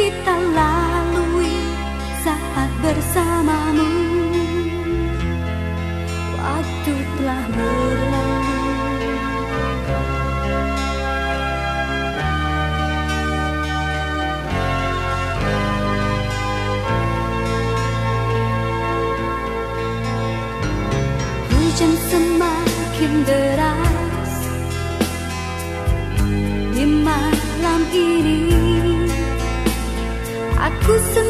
kita lalui saat bersamamu. Waktu telah berlalu. Hujan semakin deras. Di malam ini aku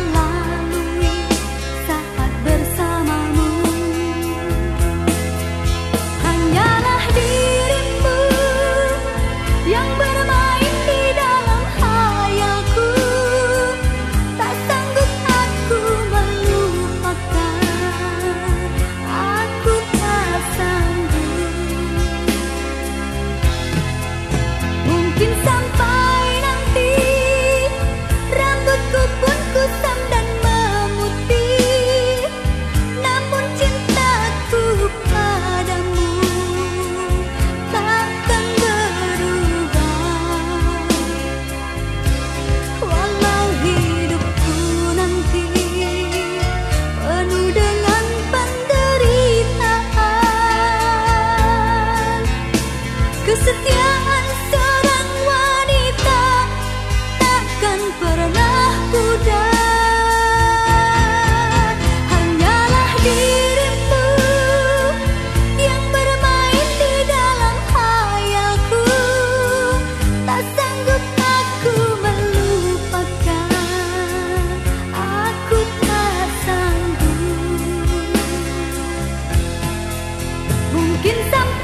见心